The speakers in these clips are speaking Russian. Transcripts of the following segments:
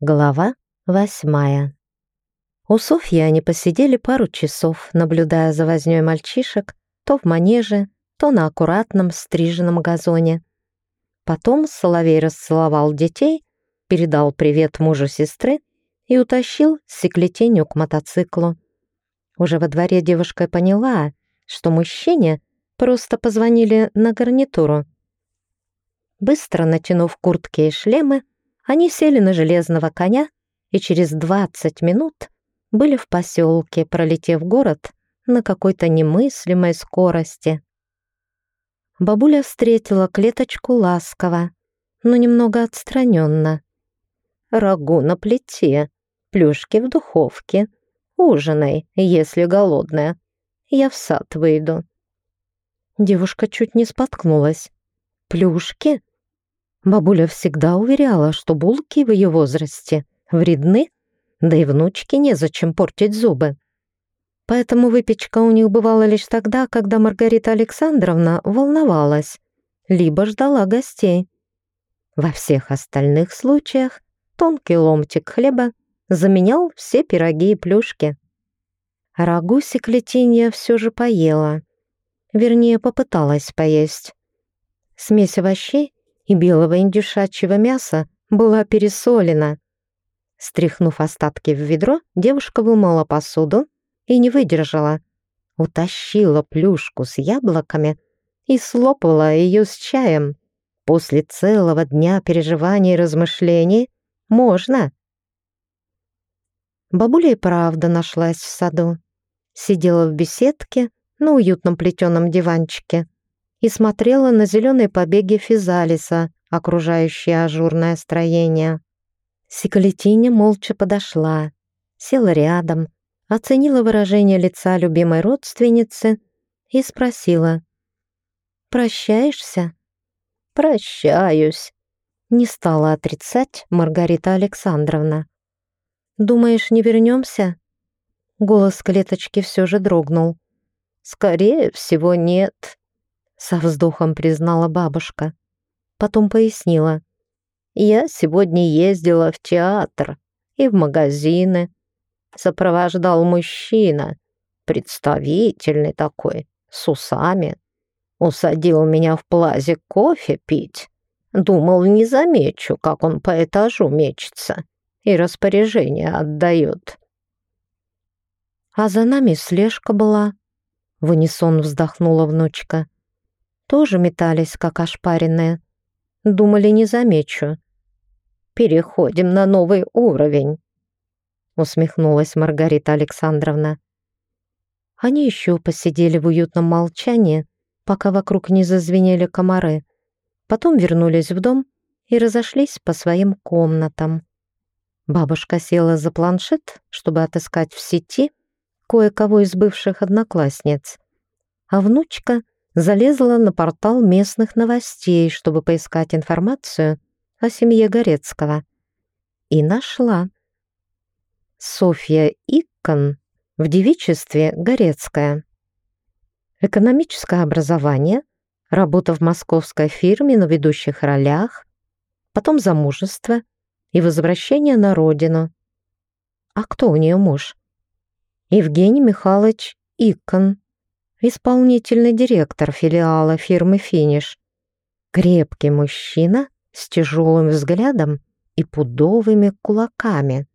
Глава восьмая. У Софьи они посидели пару часов, наблюдая за вознёй мальчишек то в манеже, то на аккуратном стриженном газоне. Потом Соловей расцеловал детей, передал привет мужу сестры и утащил секлетенью к мотоциклу. Уже во дворе девушка поняла, что мужчине просто позвонили на гарнитуру. Быстро натянув куртки и шлемы, они сели на железного коня и через 20 минут были в поселке, пролетев город на какой-то немыслимой скорости. Бабуля встретила клеточку ласково, но немного отстраненно. «Рагу на плите, плюшки в духовке, ужинай, если голодная. Я в сад выйду». Девушка чуть не споткнулась. «Плюшки? Бабуля всегда уверяла, что булки в ее возрасте вредны, да и внучке незачем портить зубы. Поэтому выпечка у них бывала лишь тогда, когда Маргарита Александровна волновалась, либо ждала гостей. Во всех остальных случаях тонкий ломтик хлеба заменял все пироги и плюшки. Рагу секлетинья все же поела. Вернее, попыталась поесть. Смесь овощей и белого индюшачьего мяса была пересолена. Стряхнув остатки в ведро, девушка вымыла посуду и не выдержала. Утащила плюшку с яблоками и слопала ее с чаем. После целого дня переживаний и размышлений можно. Бабуля и правда нашлась в саду. Сидела в беседке на уютном плетеном диванчике и смотрела на зеленые побеги физалиса, окружающие ажурное строение. Сикалетиня молча подошла, села рядом, оценила выражение лица любимой родственницы и спросила. «Прощаешься?» «Прощаюсь», — не стала отрицать Маргарита Александровна. «Думаешь, не вернемся?» Голос клеточки все же дрогнул. «Скорее всего, нет», со вздохом признала бабушка. Потом пояснила. Я сегодня ездила в театр и в магазины. Сопровождал мужчина, представительный такой, с усами. Усадил меня в плазе кофе пить. Думал, не замечу, как он по этажу мечется и распоряжение отдает. А за нами слежка была. В унисон вздохнула внучка тоже метались, как ошпаренные. Думали, не замечу. «Переходим на новый уровень», — усмехнулась Маргарита Александровна. Они еще посидели в уютном молчании, пока вокруг не зазвенели комары. Потом вернулись в дом и разошлись по своим комнатам. Бабушка села за планшет, чтобы отыскать в сети кое-кого из бывших одноклассниц, а внучка — залезла на портал местных новостей, чтобы поискать информацию о семье Горецкого. И нашла. Софья Иккон в девичестве Горецкая. Экономическое образование, работа в московской фирме на ведущих ролях, потом замужество и возвращение на родину. А кто у нее муж? Евгений Михайлович Иккон исполнительный директор филиала фирмы «Финиш». Крепкий мужчина с тяжелым взглядом и пудовыми кулаками.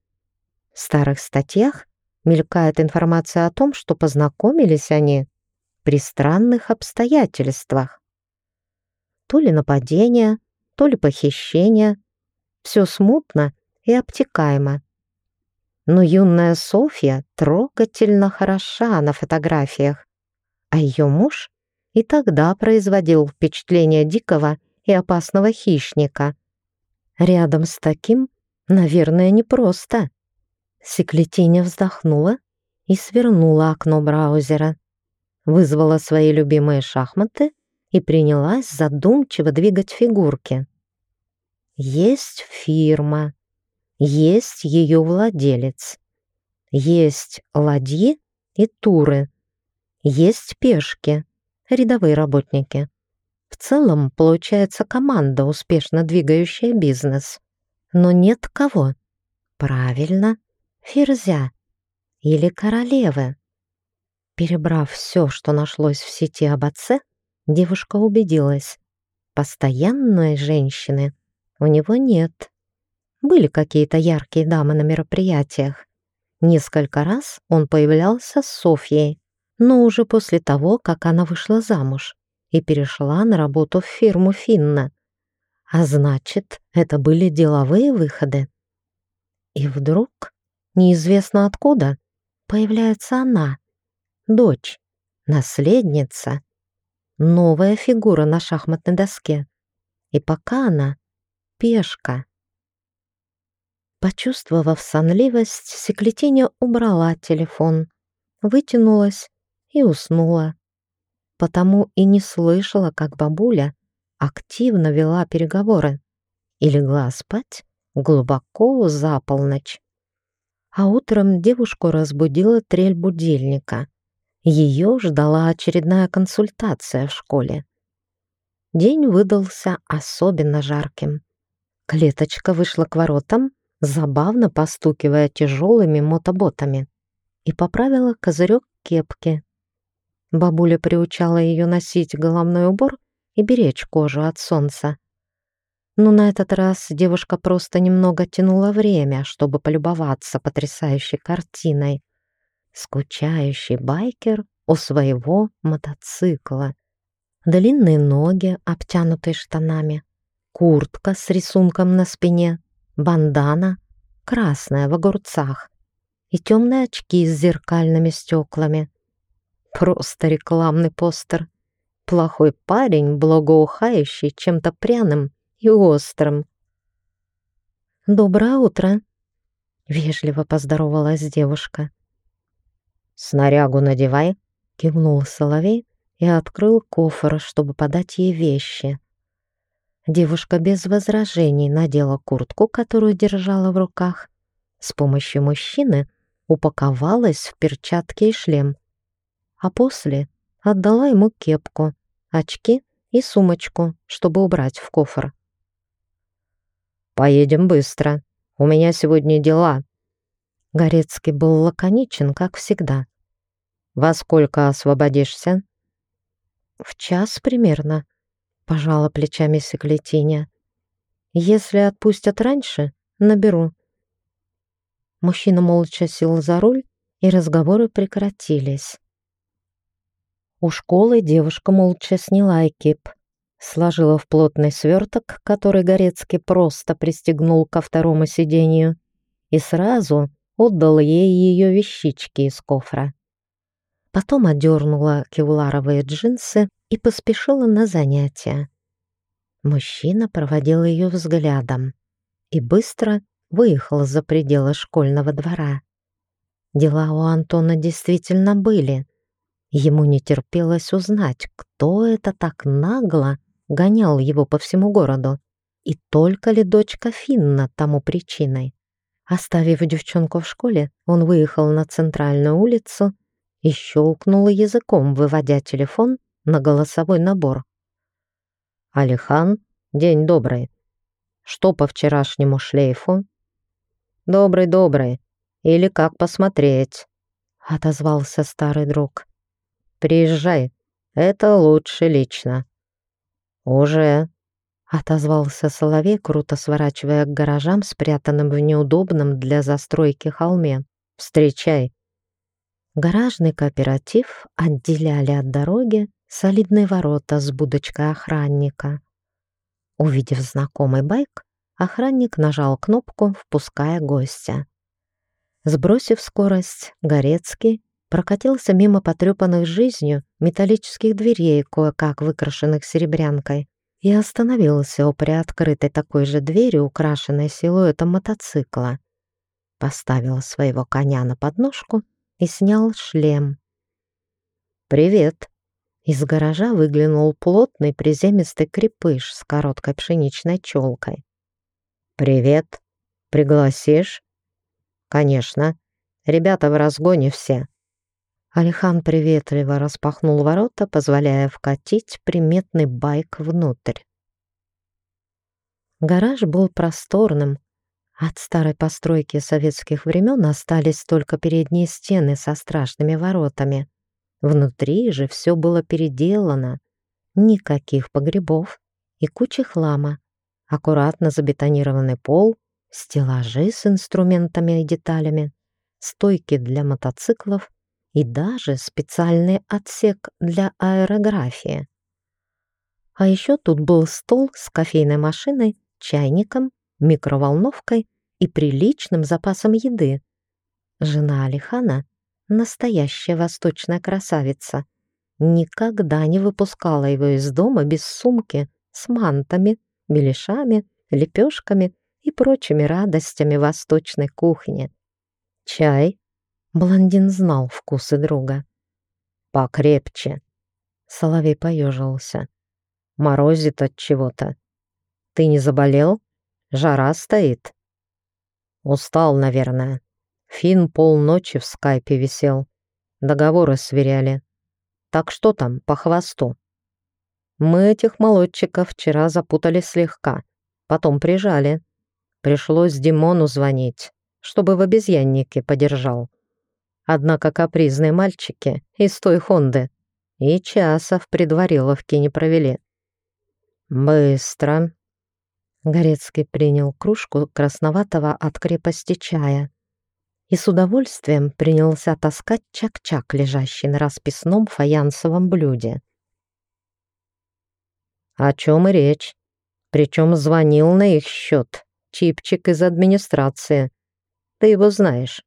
В старых статьях мелькает информация о том, что познакомились они при странных обстоятельствах. То ли нападение, то ли похищение. Все смутно и обтекаемо. Но юная Софья трогательно хороша на фотографиях а ее муж и тогда производил впечатление дикого и опасного хищника. Рядом с таким, наверное, непросто. Секлетиня вздохнула и свернула окно браузера, вызвала свои любимые шахматы и принялась задумчиво двигать фигурки. Есть фирма, есть ее владелец, есть ладьи и туры, есть пешки, рядовые работники. В целом, получается команда, успешно двигающая бизнес. Но нет кого. Правильно, ферзя или королевы. Перебрав все, что нашлось в сети об отце, девушка убедилась, постоянной женщины у него нет. Были какие-то яркие дамы на мероприятиях. Несколько раз он появлялся с Софьей, но уже после того, как она вышла замуж и перешла на работу в фирму Финна. А значит, это были деловые выходы. И вдруг, неизвестно откуда, появляется она, дочь, наследница, новая фигура на шахматной доске. И пока она — пешка. Почувствовав сонливость, Секлетиня убрала телефон, вытянулась и уснула. Потому и не слышала, как бабуля активно вела переговоры и легла спать глубоко за полночь. А утром девушку разбудила трель будильника. Ее ждала очередная консультация в школе. День выдался особенно жарким. Клеточка вышла к воротам забавно постукивая тяжелыми мотоботами, и поправила козырек кепки. Бабуля приучала ее носить головной убор и беречь кожу от солнца. Но на этот раз девушка просто немного тянула время, чтобы полюбоваться потрясающей картиной. Скучающий байкер у своего мотоцикла. Длинные ноги, обтянутые штанами, куртка с рисунком на спине, бандана, красная в огурцах и темные очки с зеркальными стеклами. Просто рекламный постер. Плохой парень, благоухающий чем-то пряным и острым. «Доброе утро!» — вежливо поздоровалась девушка. «Снарягу надевай!» — кивнул Соловей и открыл кофр, чтобы подать ей вещи. Девушка без возражений надела куртку, которую держала в руках. С помощью мужчины упаковалась в перчатки и шлем. А после отдала ему кепку, очки и сумочку, чтобы убрать в кофр. «Поедем быстро. У меня сегодня дела». Горецкий был лаконичен, как всегда. «Во сколько освободишься?» «В час примерно», Пожала плечами Секлетиня. Если отпустят раньше, наберу. Мужчина молча сел за руль, и разговоры прекратились. У школы девушка молча сняла экип, сложила в плотный сверток, который Горецкий просто пристегнул ко второму сиденью, и сразу отдал ей ее вещички из кофра. Потом одернула кевларовые джинсы и поспешила на занятия. Мужчина проводил ее взглядом и быстро выехал за пределы школьного двора. Дела у Антона действительно были. Ему не терпелось узнать, кто это так нагло гонял его по всему городу, и только ли дочка Финна тому причиной. Оставив девчонку в школе, он выехал на центральную улицу и щелкнул языком, выводя телефон на голосовой набор. «Алихан, день добрый. Что по вчерашнему шлейфу?» «Добрый-добрый. Или как посмотреть?» — отозвался старый друг. «Приезжай, это лучше лично». «Уже», — отозвался Соловей, круто сворачивая к гаражам, спрятанным в неудобном для застройки холме. «Встречай». Гаражный кооператив отделяли от дороги солидные ворота с будочкой охранника. Увидев знакомый байк, охранник нажал кнопку, впуская гостя. Сбросив скорость, Горецкий прокатился мимо потрепанных жизнью металлических дверей, кое-как выкрашенных серебрянкой, и остановился у приоткрытой такой же двери, украшенной силуэтом мотоцикла. Поставил своего коня на подножку и снял шлем. «Привет!» Из гаража выглянул плотный приземистый крепыш с короткой пшеничной челкой. «Привет! Пригласишь?» «Конечно. Ребята в разгоне все». Алихан приветливо распахнул ворота, позволяя вкатить приметный байк внутрь. Гараж был просторным, От старой постройки советских времен остались только передние стены со страшными воротами. Внутри же все было переделано. Никаких погребов и куча хлама. Аккуратно забетонированный пол, стеллажи с инструментами и деталями, стойки для мотоциклов и даже специальный отсек для аэрографии. А еще тут был стол с кофейной машиной, чайником, микроволновкой и приличным запасом еды. Жена Алихана, настоящая восточная красавица, никогда не выпускала его из дома без сумки с мантами, беляшами, лепешками и прочими радостями восточной кухни. Чай. Блондин знал вкусы друга. «Покрепче», — Соловей поежился. «Морозит от чего-то. Ты не заболел? Жара стоит». Устал, наверное. Фин полночи в скайпе висел. Договоры сверяли. Так что там по хвосту? Мы этих молодчиков вчера запутали слегка. Потом прижали. Пришлось Димону звонить, чтобы в обезьяннике подержал. Однако капризные мальчики из той Хонды и часа в предвариловке не провели. Быстро. Горецкий принял кружку красноватого от крепости чая и с удовольствием принялся таскать чак-чак, лежащий на расписном фаянсовом блюде. О чем и речь. Причем звонил на их счет чипчик из администрации. Ты его знаешь.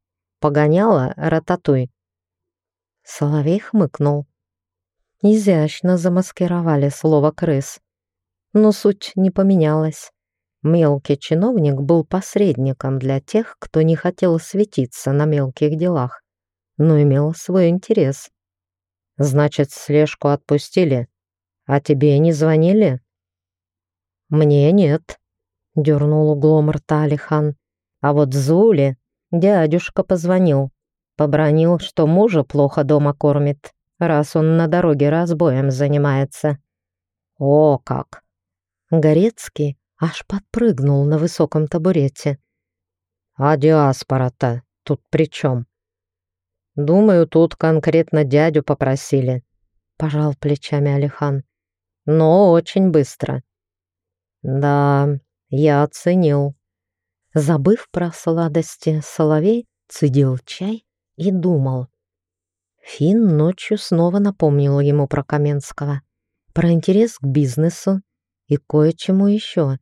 Погоняла рататуй. Соловей хмыкнул. Изящно замаскировали слово «крыс». Но суть не поменялась. Мелкий чиновник был посредником для тех, кто не хотел светиться на мелких делах, но имел свой интерес. «Значит, слежку отпустили? А тебе не звонили?» «Мне нет», — дернул углом рта Алихан. «А вот Зуле дядюшка позвонил. Побронил, что мужа плохо дома кормит, раз он на дороге разбоем занимается». «О как!» Горецкий аж подпрыгнул на высоком табурете. «А диаспора-то тут при чем?» «Думаю, тут конкретно дядю попросили», — пожал плечами Алихан. «Но очень быстро». «Да, я оценил». Забыв про сладости, Соловей цедил чай и думал. Фин ночью снова напомнил ему про Каменского, про интерес к бизнесу и кое-чему еще.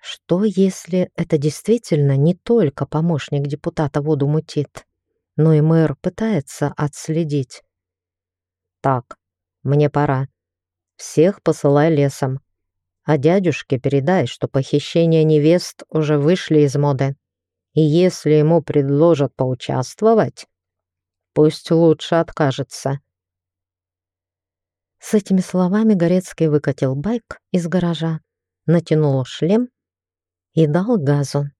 Что, если это действительно не только помощник депутата воду мутит, но и мэр пытается отследить? Так, мне пора. Всех посылай лесом. А дядюшке передай, что похищения невест уже вышли из моды. И если ему предложат поучаствовать, пусть лучше откажется. С этими словами Горецкий выкатил байк из гаража, натянул шлем и дал газу.